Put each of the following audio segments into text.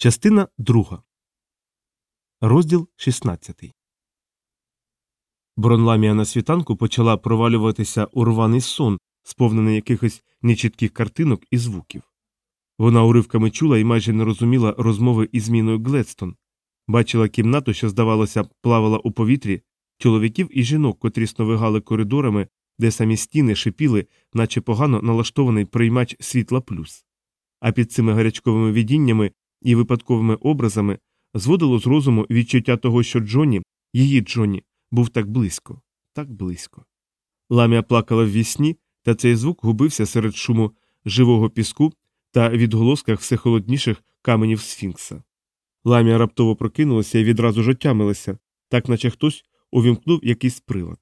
Частина 2. Розділ 16. Бронламія на світанку почала провалюватися у рваний сон, сповнений якихось нечітких картинок і звуків. Вона уривками чула і майже не розуміла розмови із міною Гледстон, бачила кімнату, що, здавалося, плавала у повітрі, чоловіків і жінок, котрі сновигали коридорами, де самі стіни шипіли, наче погано налаштований приймач світла плюс. А під цими гарячковими видіннями і випадковими образами зводило з розуму відчуття того, що Джонні, її Джонні, був так близько, так близько. Ламія плакала вві сні, та цей звук губився серед шуму живого піску та відголосках все холодніших каменів сфінкса. Ламія раптово прокинулася і відразу ж отямилася, так наче хтось увімкнув якийсь прилад.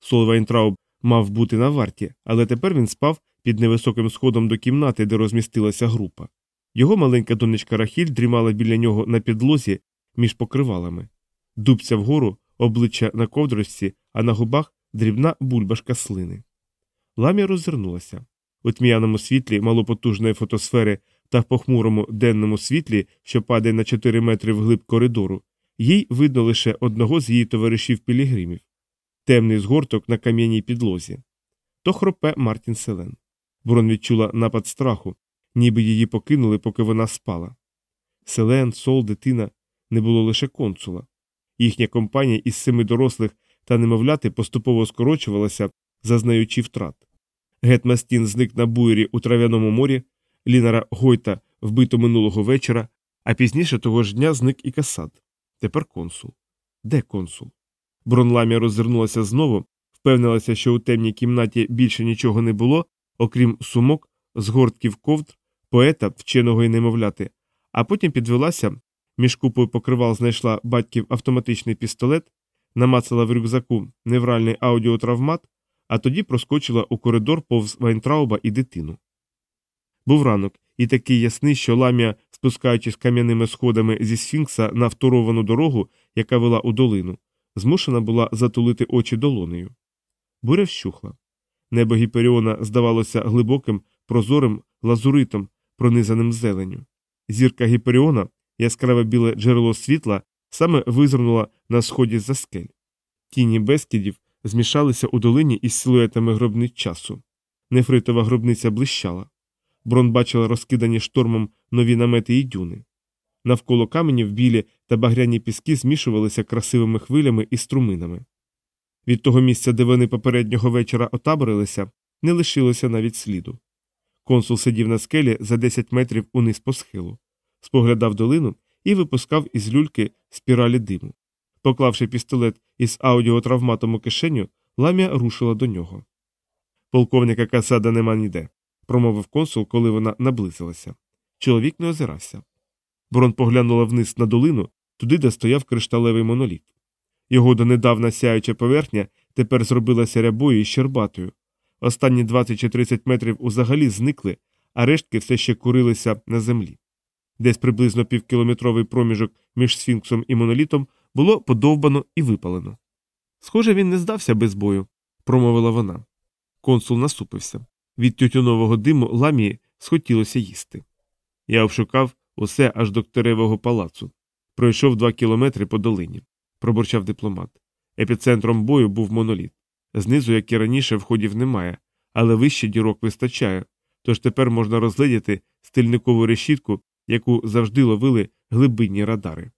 Сол Вайнтрауб мав бути на варті, але тепер він спав під невисоким сходом до кімнати, де розмістилася група. Його маленька донечка Рахіль дрімала біля нього на підлозі між покривалами, дубця вгору, обличчя на ковдрочці, а на губах дрібна бульбашка слини. Ламія роззирнулася. У тьмяному світлі малопотужної фотосфери та в похмурому денному світлі, що падає на 4 метри вглиб коридору, їй видно лише одного з її товаришів пілігримів темний згорток на кам'яній підлозі. То хропе Мартін Селен. Брон відчула напад страху, ніби її покинули, поки вона спала. Селен, сол, дитина не було лише консула. Їхня компанія із семи дорослих та немовляти поступово скорочувалася, зазнаючи втрат. Гетмастін зник на буєрі у трав'яному морі, Лінара Гойта вбито минулого вечора, а пізніше того ж дня зник і касад. Тепер консул. Де консул? Бронламія роззирнулася знову, впевнилася, що у темній кімнаті більше нічого не було, окрім сумок, згортків ковдр, поета, вченого і немовляти, а потім підвелася, між купою покривал знайшла батьків автоматичний пістолет, намацала в рюкзаку невральний аудіотравмат, а тоді проскочила у коридор повз Вайнтрауба і дитину. Був ранок і такий ясний, що ламія, спускаючись кам'яними сходами зі сфінкса на второвану дорогу, яка вела у долину, змушена була затулити очі долонею. Буря вщухла. Небо Гіперіона здавалося глибоким, прозорим лазуритом, пронизаним зеленю. Зірка Гіперіона, яскраве біле джерело світла, саме визирнула на сході за скель. Тіні безкідів змішалися у долині із силуетами гробниць часу. Нефритова гробниця блищала. Брон бачила розкидані штормом нові намети і дюни. Навколо каменів білі та багряні піски змішувалися красивими хвилями і струминами. Від того місця, де вони попереднього вечора отаборилися, не лишилося навіть сліду. Консул сидів на скелі за 10 метрів униз по схилу, споглядав долину і випускав із люльки спіралі диму. Поклавши пістолет із аудіотравматом у кишеню, ламія рушила до нього. Полковника Касада нема ніде, промовив консул, коли вона наблизилася. Чоловік не озирався. Брон поглянула вниз на долину, туди, де стояв кришталевий моноліт. Його донедавна сяюча поверхня тепер зробилася рябою і щербатою. Останні 20 чи 30 метрів узагалі зникли, а рештки все ще курилися на землі. Десь приблизно півкілометровий проміжок між сфінксом і монолітом було подовбано і випалено. Схоже, він не здався без бою, промовила вона. Консул насупився. Від тютюнового диму ламії схотілося їсти. Я обшукав усе аж до Ктеревого палацу. Пройшов два кілометри по долині, пробурчав дипломат. Епіцентром бою був моноліт. Знизу, як і раніше, входів немає, але вище дірок вистачає, тож тепер можна розглядіти стильникову решітку, яку завжди ловили глибинні радари.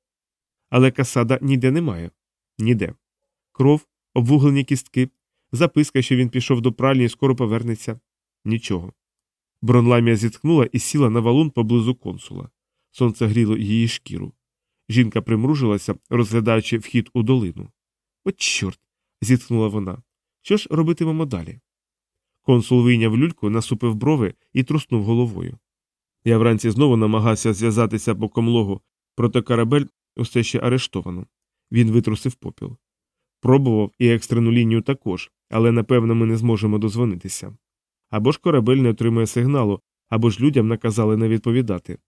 Але касада ніде немає. Ніде. Кров, обвуглені кістки, записка, що він пішов до пральні і скоро повернеться. Нічого. Бронламія зітхнула і сіла на валун поблизу консула. Сонце гріло її шкіру. Жінка примружилася, розглядаючи вхід у долину. От, чорт. зітхнула вона. Що ж робитимемо далі? Консул вийняв люльку, насупив брови і труснув головою. Я вранці знову намагався зв'язатися по комлогу, проте корабель усе ще арештовано. Він витрусив попіл. Пробував і екстрену лінію також, але напевно ми не зможемо дозвонитися. Або ж корабель не отримує сигналу, або ж людям наказали не відповідати.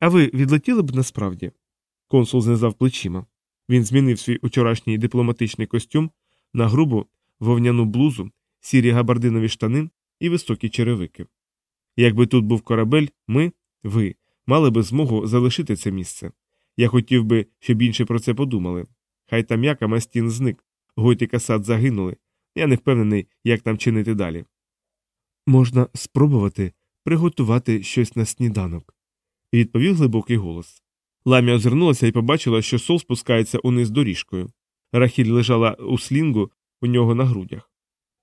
А ви відлетіли б насправді? Консул знизав плечима. Він змінив свій учорашній дипломатичний костюм на грубу вовняну блузу, сірі габардинові штани і високі черевики. Якби тут був корабель, ми, ви, мали би змогу залишити це місце. Я хотів би, щоб інші про це подумали. Хай там яка Мастін зник, Гойт і Касат загинули. Я не впевнений, як там чинити далі. Можна спробувати приготувати щось на сніданок, відповів глибокий голос. Ламія озирнулася і побачила, що сол спускається униз доріжкою. Рахіль лежала у слінгу у нього на грудях.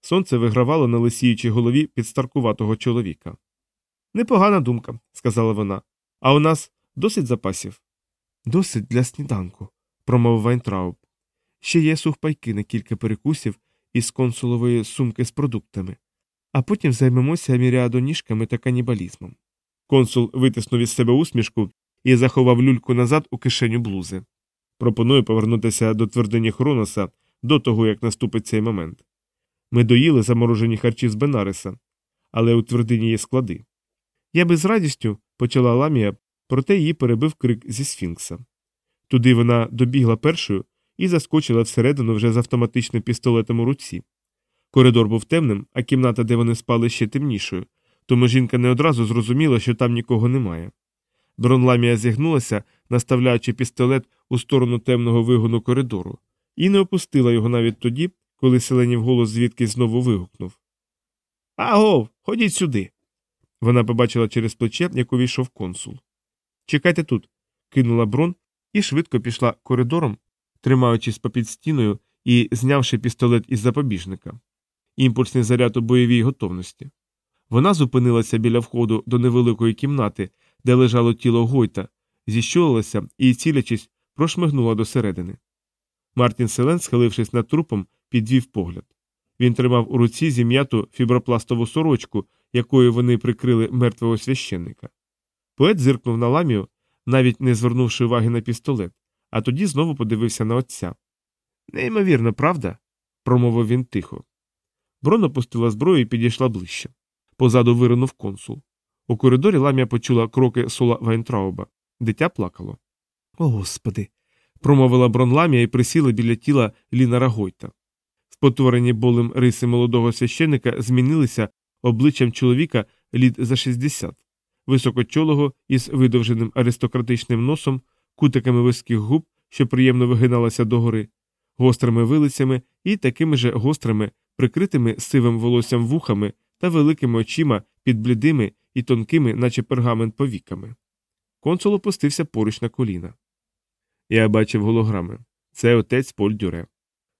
Сонце вигравало на лисіючій голові підстаркуватого чоловіка. Непогана думка, сказала вона. А у нас досить запасів. Досить для сніданку, промовив Вайнтрауб. Ще є сухпайки на кілька перекусів із консулової сумки з продуктами, а потім займемося міріадоніжками та канібалізмом. Консул витиснув із себе усмішку і заховав люльку назад у кишеню блузи. Пропоную повернутися до твердині Хроноса до того, як наступить цей момент. Ми доїли заморожені харчі з Бенариса, але у твердині є склади. Я би з радістю почала ламія, проте її перебив крик зі сфінкса. Туди вона добігла першою і заскочила всередину вже з автоматичним пістолетом у руці. Коридор був темним, а кімната, де вони спали, ще темнішою, тому жінка не одразу зрозуміла, що там нікого немає. Бронламія зігнулася, наставляючи пістолет у сторону темного вигону коридору, і не опустила його навіть тоді, коли селенів голос звідки знову вигукнув Агов, ходіть сюди. Вона побачила через плече, як увійшов консул. Чекайте тут, кинула брон і швидко пішла коридором, тримаючись попід стіною і знявши пістолет із запобіжника. Імпульсний заряд у бойовій готовності. Вона зупинилася біля входу до невеликої кімнати, де лежало тіло Гойта, зіщулилася і, цілячись, прошмигнула до середини. Мартін Селен, схилившись над трупом, підвів погляд. Він тримав у руці зім'яту фібропластову сорочку, якою вони прикрили мертвого священника. Поет зиркнув на ламію, навіть не звернувши уваги на пістолет, а тоді знову подивився на отця. Неймовірно, правда? промовив він тихо. Брон опустила зброю і підійшла ближче. Позаду виринув консул. У коридорі ламія почула кроки сола Вайнтрауба. Дитя плакало. О, господи. Промовила бронламія і присіла біля тіла Ліна Рагойта. Спотворені болем риси молодого священика змінилися обличчям чоловіка літ за 60, високочолого із видовженим аристократичним носом, кутиками вузьких губ, що приємно вигиналися догори, гострими вилицями і такими же гострими, прикритими сивим волоссям вухами та великими очима під блідими і тонкими, наче пергамент повіками. Консул опустився поруч на коліна. Я бачив голограми. Це отець Поль Дюре.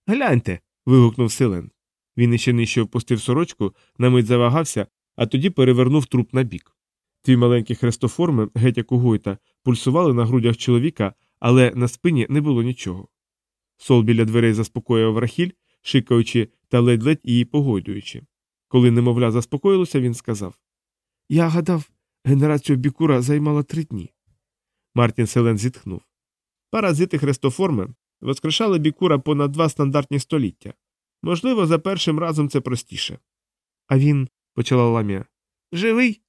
Гляньте. вигукнув Селен. Він іще нижче впустив сорочку, на мить завагався, а тоді перевернув труп на бік. Дві маленькі хрестоформи, геть як у Гойта, пульсували на грудях чоловіка, але на спині не було нічого. Сол біля дверей заспокоював рахіль, шикаючи та ледь-ледь її погойдуючи. Коли немовля заспокоїлося, він сказав Я гадав, генерацію бікура займала три дні. Мартін Селен зітхнув. Паразити хрестоформи воскрешали бікура понад два стандартні століття. Можливо, за першим разом це простіше. А він, почала ламія. Живий?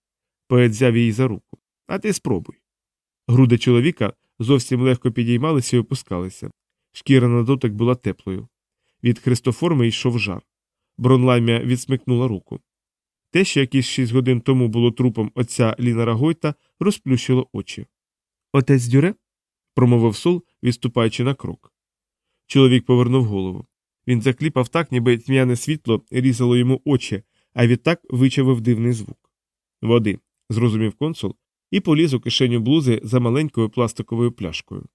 Поет взяв її за руку. А ти спробуй. Груди чоловіка зовсім легко підіймалися і опускалися. Шкіра на дотик була теплою. Від хрестоформи йшов жар. Бронламія відсмикнула руку. Те, що якісь шість годин тому було трупом отця Ліна Рагойта, розплющило очі. Отець дюре? Промовив сол, відступаючи на крок. Чоловік повернув голову. Він закліпав так, ніби тьмяне світло різало йому очі, а відтак вичавив дивний звук. Води, зрозумів консул, і поліз у кишеню блузи за маленькою пластиковою пляшкою.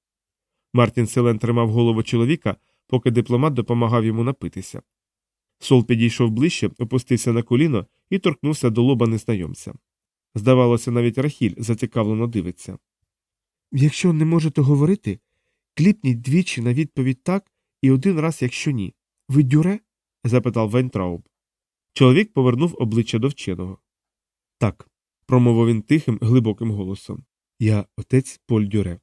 Мартін Селен тримав голову чоловіка, поки дипломат допомагав йому напитися. Сол підійшов ближче, опустився на коліно і торкнувся до лоба незнайомця. Здавалося, навіть Рахіль зацікавлено дивиться. Якщо не можете говорити, кліпніть двічі на відповідь так і один раз, якщо ні. Ви дюре? запитав Вентрауб. Чоловік повернув обличчя до вченого. Так, промовив він тихим, глибоким голосом. Я отець Поль Дюре.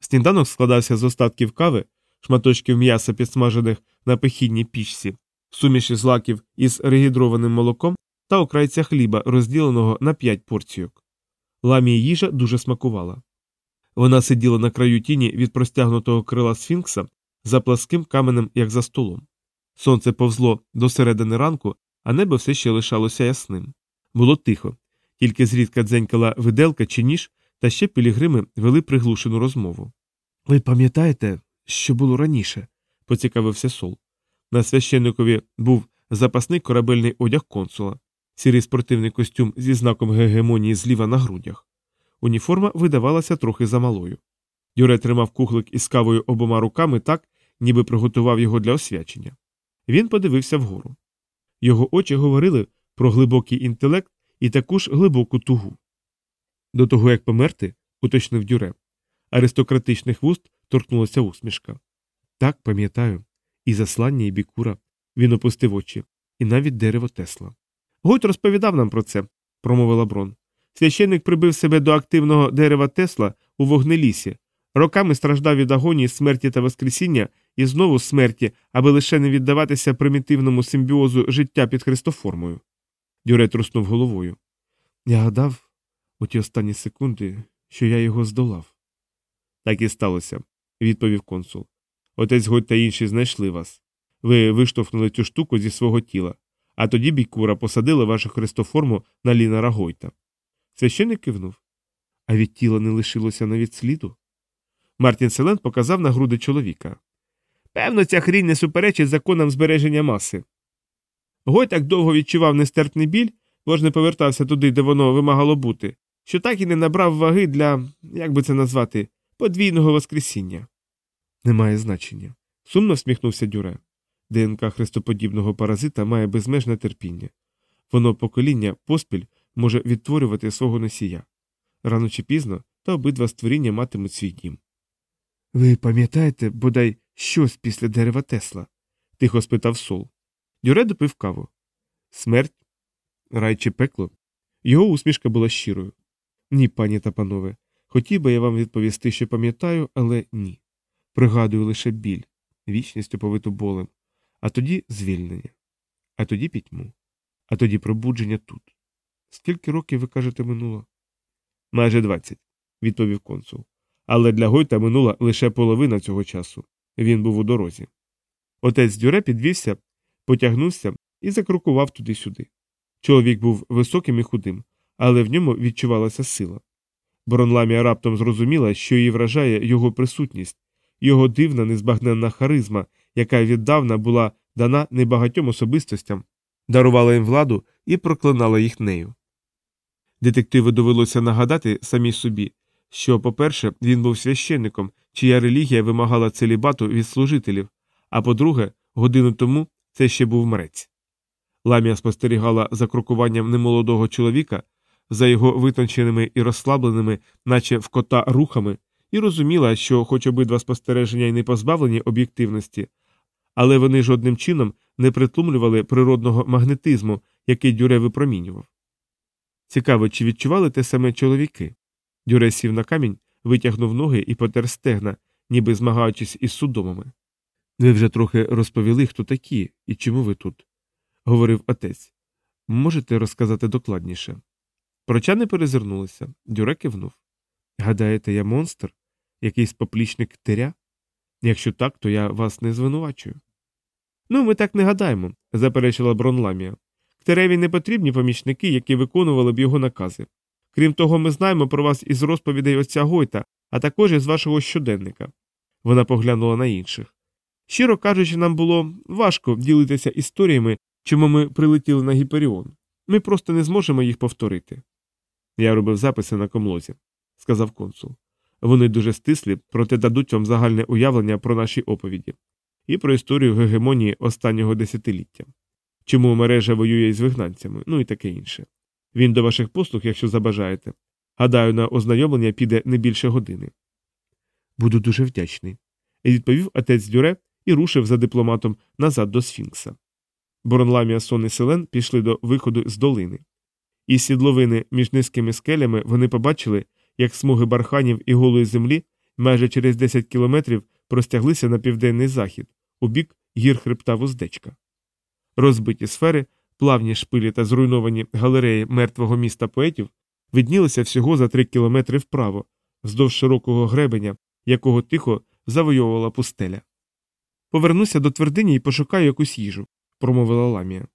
Сніданок складався з остатків кави, шматочків м'яса, підсмажених на пехідній пічці, суміші злаків із регідрованим молоком та окрайця хліба, розділеного на п'ять порційок. Ламії їжа дуже смакувала. Вона сиділа на краю тіні від простягнутого крила сфінкса за пласким каменем, як за столом. Сонце повзло до середини ранку, а небо все ще лишалося ясним. Було тихо, тільки зрідка дзенькала виделка чи ніж, Та ще пілігрими вели приглушену розмову. Ви пам'ятаєте, що було раніше? поцікавився сол. На священникові був запасний корабельний одяг консула, сірий спортивний костюм зі знаком гегемонії зліва на грудях. Уніформа видавалася трохи замалою. Юре тримав кухлик із кавою обома руками так, ніби приготував його для освячення. Він подивився вгору. Його очі говорили про глибокий інтелект і таку ж глибоку тугу. До того, як померти, уточнив дюре, аристократичних вуст торкнулася усмішка. Так, пам'ятаю, і заслання, і бікура. Він опустив очі, і навіть дерево Тесла. Гойт розповідав нам про це, промовила Брон. Священник прибив себе до активного дерева Тесла у вогнелісі, роками страждав від агонії, смерті та воскресіння і знову смерті, аби лише не віддаватися примітивному симбіозу життя під Христоформою. Дюре труснув головою. Я гадав у ті останні секунди, що я його здолав. Так і сталося, відповів консул. Отець Гойт та інші знайшли вас. Ви виштовхнули цю штуку зі свого тіла, а тоді бійкура посадили вашу христоформу на лінара Гойта. Священник кивнув. А від тіла не лишилося навіть сліду. Мартін Селен показав на груди чоловіка. Певно, ця хрінь не суперечить законам збереження маси. Гой так довго відчував нестерпний біль, бо не повертався туди, де воно вимагало бути, що так і не набрав ваги для, як би це назвати, подвійного воскресіння. Немає значення. Сумно всміхнувся Дюре. ДНК хрестоподібного паразита має безмежне терпіння. Воно покоління поспіль може відтворювати свого носія. Рано чи пізно та обидва створіння матимуть свій дім. Ви пам'ятаєте, бодай щось після дерева Тесла? тихо спитав Сол. Дюре допив каву. Смерть, рай чи пекло? Його усмішка була щирою. Ні, пані та панове. Хотів би я вам відповісти, що пам'ятаю, але ні. Пригадую лише біль, вічність оповиту болем, а тоді звільнення, а тоді пітьму, а тоді пробудження тут. Скільки років ви кажете минуло? Майже двадцять, відповів консул. Але для Гойта минула лише половина цього часу. Він був у дорозі. Отець Дюре підвівся, потягнувся і закрукував туди-сюди. Чоловік був високим і худим, але в ньому відчувалася сила. Бронламія раптом зрозуміла, що її вражає його присутність, його дивна, незбагненна харизма, яка віддавна була дана небагатьом особистостям, дарувала їм владу і проклинала їх нею. Детективу довелося нагадати самій собі, що, по-перше, він був священником, чия релігія вимагала целібату від служителів, а по-друге, годину тому це ще був мрець. Ламія спостерігала за крокуванням немолодого чоловіка, за його витонченими і розслабленими, наче в кота рухами, і розуміла, що, хоч обидва спостереження й не позбавлені об'єктивності, але вони жодним чином не притлумлювали природного магнетизму, який Дюре випромінював. Цікаво, чи відчували те саме чоловіки? Дюре сів на камінь, витягнув ноги і потер стегна, ніби змагаючись із судомами. Ви вже трохи розповіли, хто такі і чому ви тут, говорив отець. Можете розказати докладніше. Прочани перезирнулися, Дюре кивнув. Гадаєте, я монстр? Якийсь поплічник теря? Якщо так, то я вас не звинувачую. Ну, ми так не гадаємо, заперечила Бронламія. Ктереві не потрібні помічники, які виконували б його накази. Крім того, ми знаємо про вас із розповідей отця Гойта, а також із вашого щоденника. Вона поглянула на інших. Щиро кажучи, нам було важко ділитися історіями, чому ми прилетіли на Гіперіон. Ми просто не зможемо їх повторити. Я робив записи на комлозі, сказав консул. Вони дуже стислі, проте дадуть вам загальне уявлення про наші оповіді і про історію гегемонії останнього десятиліття, чому мережа воює із вигнанцями, ну і таке інше. Він до ваших послуг, якщо забажаєте. Гадаю, на ознайомлення піде не більше години. Буду дуже вдячний. Відповів отець Дюре і рушив за дипломатом назад до Сфінкса. Боронламія Сон і Селен пішли до виходу з долини. Із сідловини між низькими скелями вони побачили, як смуги барханів і голої землі майже через 10 кілометрів простяглися на південний захід, у бік гір хребта вуздечка. Розбиті сфери, плавні шпилі та зруйновані галереї мертвого міста поетів виднілися всього за три кілометри вправо, вздовж широкого гребеня, якого тихо завойовувала пустеля. Повернуся до твердині і пошукаю якусь їжу, промовила ламія.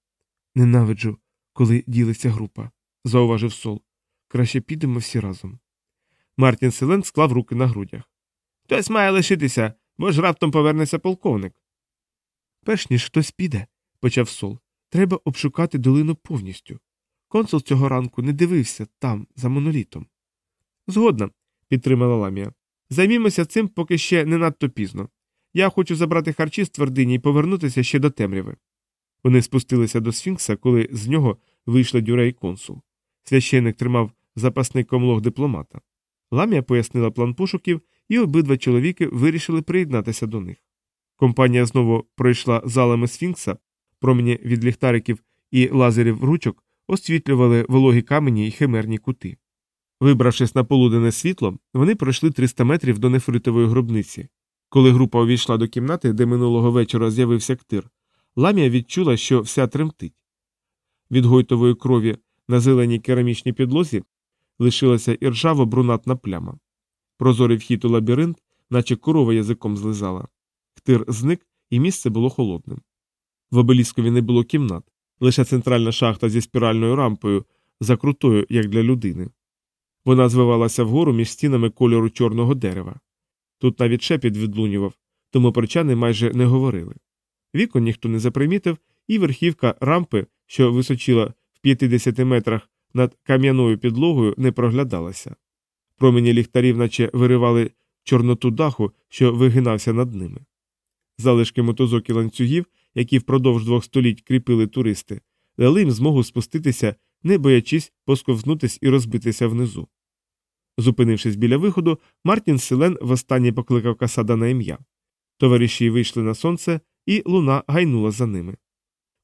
Ненавиджу, коли ділиться група, зауважив сол. Краще підемо всі разом. Мартін Селен склав руки на грудях. Хтось має лишитися, бо ж раптом повернеться полковник. Перш ніж хтось піде, почав сол, треба обшукати долину повністю. Консул цього ранку не дивився там, за монолітом. Згодна, підтримала ламія. Займімося цим, поки ще не надто пізно. Я хочу забрати харчі з твердині і повернутися ще до темряви. Вони спустилися до сфінкса, коли з нього вийшла дюрей консул. Священник тримав запасний комлог дипломата. Ламія пояснила план пошуків, і обидва чоловіки вирішили приєднатися до них. Компанія знову пройшла залами сфінкса, промені від ліхтариків і лазерів ручок освітлювали вологі камені й химерні кути. Вибравшись на полуденне світло, вони пройшли 300 метрів до нефритової гробниці. Коли група увійшла до кімнати, де минулого вечора з'явився ктир, ламія відчула, що вся тремтить. Від гойтової крові на зеленій керамічній підлозі лишилася іржаво брунатна пляма. Прозорий вхід у лабіринт, наче корова язиком злизала. Ктир зник, і місце було холодним. В обеліскові не було кімнат, лише центральна шахта зі спіральною рампою, закрутою, як для людини. Вона звивалася вгору між стінами кольору чорного дерева. Тут навіть шепіт відлунював, тому прочани майже не говорили. Вікон ніхто не запримітив, і верхівка рампи, що височила в 50 метрах над кам'яною підлогою, не проглядалася. Промені ліхтарів, наче виривали чорноту даху, що вигинався над ними. Залишки мотозок і ланцюгів, які впродовж двох століть кріпили туристи, дали їм змогу спуститися, не боячись посковзнутись і розбитися внизу. Зупинившись біля виходу, Мартін Селен востаннє покликав Касада на ім'я. Товариші вийшли на сонце, і луна гайнула за ними.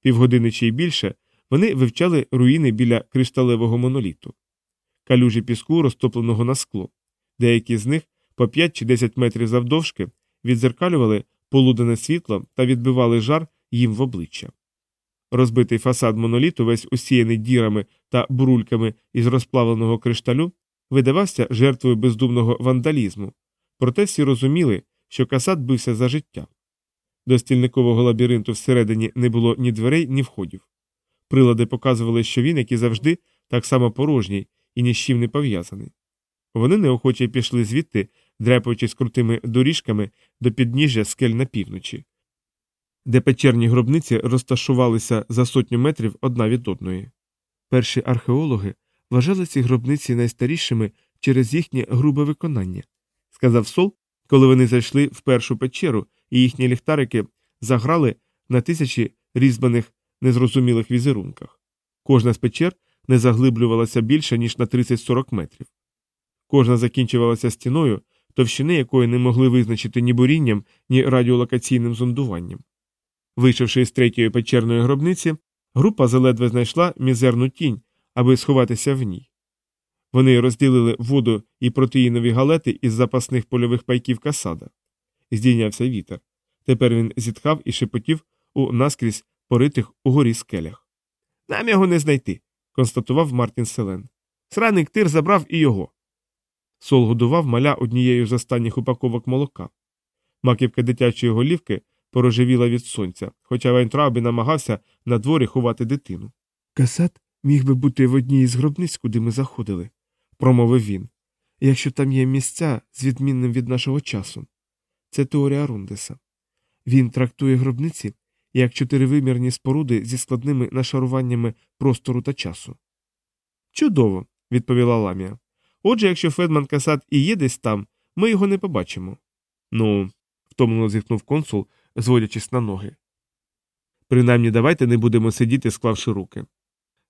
Півгодини чи й більше вони вивчали руїни біля кришталевого моноліту, калюжі піску, розтопленого на скло. Деякі з них по 5 чи 10 метрів завдовжки відзеркалювали полудене світло та відбивали жар їм в обличчя. Розбитий фасад моноліту, весь усіяний дірами та бурульками із розплавленого кришталю, видавався жертвою бездумного вандалізму, проте всі розуміли, що касат бився за життя. До стільникового лабіринту всередині не було ні дверей, ні входів. Прилади показували, що він, як і завжди, так само порожній і ні з чим не пов'язаний. Вони неохоче пішли звідти, дряпаючись крутими доріжками до підніжжя скель на півночі, де печерні гробниці розташувалися за сотню метрів одна від одної. Перші археологи вважали ці гробниці найстарішими через їхнє грубе виконання, сказав Сол, коли вони зайшли в першу печеру, і їхні ліхтарики заграли на тисячі різьбаних незрозумілих візерунках. Кожна з печер не заглиблювалася більше, ніж на 30-40 метрів. Кожна закінчувалася стіною, товщини якої не могли визначити ні бурінням, ні радіолокаційним зондуванням. Вийшовши з третьої печерної гробниці, група заледве знайшла мізерну тінь, аби сховатися в ній. Вони розділили воду і протеїнові галети із запасних польових пайків касада. Здійнявся вітер. Тепер він зітхав і шепотів у наскрізь поритих угорі скелях. Нам його не знайти, констатував Мартін Селен. Сраний ктир забрав і його. Сол годував маля однією з останніх упаковок молока. Маківка дитячої голівки порожевіла від сонця, хоча Вайнтраубі намагався на дворі ховати дитину. Касат міг би бути в одній із гробниць, куди ми заходили, промовив він. Якщо там є місця з відмінним від нашого часу. Це теорія Рундеса. Він трактує гробниці як чотиривимірні споруди зі складними нашаруваннями простору та часу. Чудово, відповіла ламія. Отже, якщо Федман Касат і є десь там, ми його не побачимо. Ну, втомлено зітхнув консул, зводячись на ноги. Принаймні давайте не будемо сидіти, склавши руки.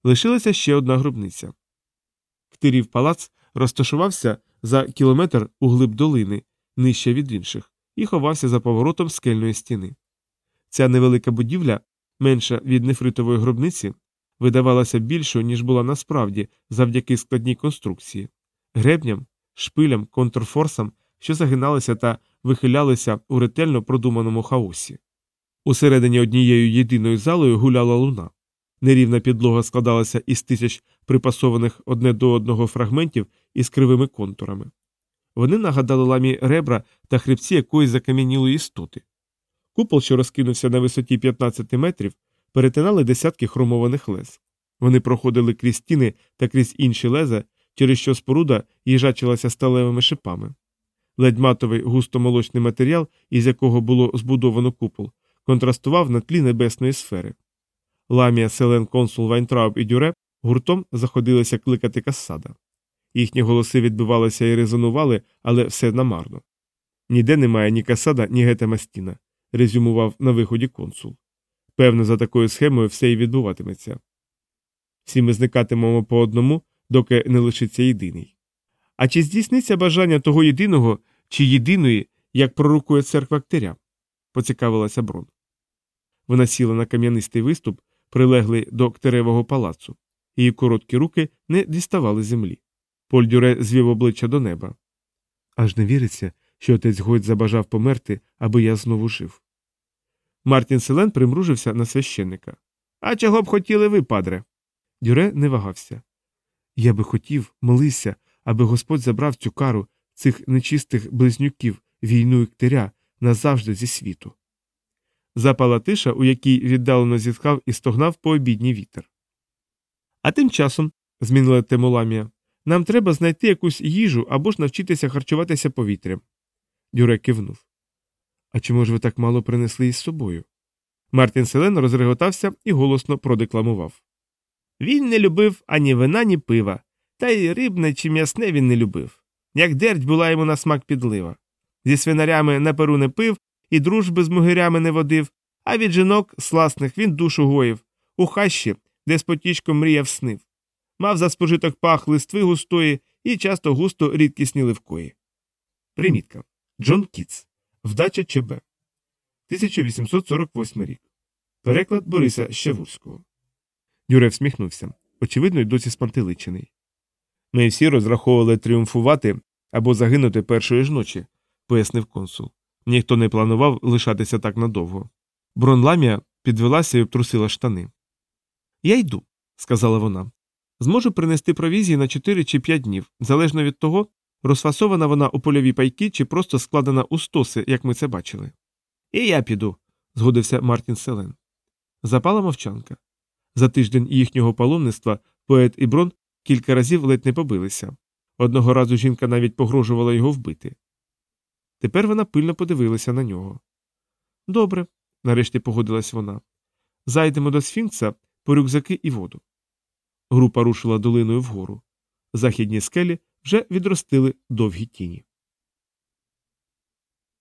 Лишилася ще одна гробниця. Ктирів палац розташувався за кілометр у глиб долини, нижче від інших, і ховався за поворотом скельної стіни. Ця невелика будівля, менша від нефритової гробниці, видавалася більшою, ніж була насправді, завдяки складній конструкції, гребням, шпилям, контрфорсам, що загиналися та вихилялися у ретельно продуманому хаосі. Усередині однією єдиною залою гуляла луна. Нерівна підлога складалася із тисяч припасованих одне до одного фрагментів із кривими контурами. Вони нагадали ламі ребра та хребці якоїсь закам'янілої істоти. Купол, що розкинувся на висоті 15 метрів, перетинали десятки хромованих лез. Вони проходили крізь стіни та крізь інші леза, через що споруда їжачилася сталевими шипами. Ледь матовий густомолочний матеріал, із якого було збудовано купол, контрастував на тлі небесної сфери. Ламія, Селен, Консул, Вайнтрауб і Дюре гуртом заходилися кликати касада. Їхні голоси відбивалися і резонували, але все намарно. Ніде немає ні касада, ні гета Мастіна, резюмував на виході консул. Певно, за такою схемою все і відбуватиметься. Всі ми зникатимемо по одному, доки не лишиться єдиний. А чи здійсниться бажання того єдиного чи єдиної, як пророкує церква Ктеря? поцікавилася Брон. Вона сіла на кам'янистий виступ, прилеглий до Ктеревого палацу. Її короткі руки не діставали землі. Польдюре звів обличчя до неба. Аж не віриться, що отець Гойд забажав померти, аби я знову жив. Мартін Селен примружився на священника. А чого б хотіли ви, падре? Дюре не вагався. Я би хотів, молися, аби Господь забрав цю кару цих нечистих близнюків, війну і назавжди зі світу. Запала тиша, у якій віддалено зітхав і стогнав пообідній вітер. А тим часом, змінила Темоламія, нам треба знайти якусь їжу або ж навчитися харчуватися повітрям. Дюре кивнув. А чому ж ви так мало принесли із собою? Мартін Селен розреготався і голосно продекламував. Він не любив ані вина, ні пива, та й рибне чи м'ясне він не любив. Як дерть була йому на смак підлива. Зі свинарями на перу не пив і дружби з мугирями не водив, а від жінок сласних він душу гоїв, у хащі, де з потічком мріяв снив. Мав за спожиток пах листви густої і часто густо рідкісні ливкої. Примітка. Джон Кітс. Вдача ЧБ. 1848 рік. Переклад Бориса Щавурського. Юре всміхнувся. Очевидно, й досі спантеличений. Ми всі розраховували тріумфувати або загинути першої ж ночі, пояснив консул. Ніхто не планував лишатися так надовго. Бронламія підвелася і обтрусила штани. Я йду, сказала вона. Зможу принести провізії на 4 чи 5 днів, залежно від того, розфасована вона у польові пайки чи просто складена у стоси, як ми це бачили. І я піду, згодився Мартін Селен. Запала мовчанка. За тиждень їхнього паломництва поет і брон кілька разів ледь не побилися. Одного разу жінка навіть погрожувала його вбити. Тепер вона пильно подивилася на нього. Добре, нарешті погодилась вона. Зайдемо до сфінкса по рюкзаки і воду. Група рушила долиною вгору. Західні скелі вже відростили довгі тіні.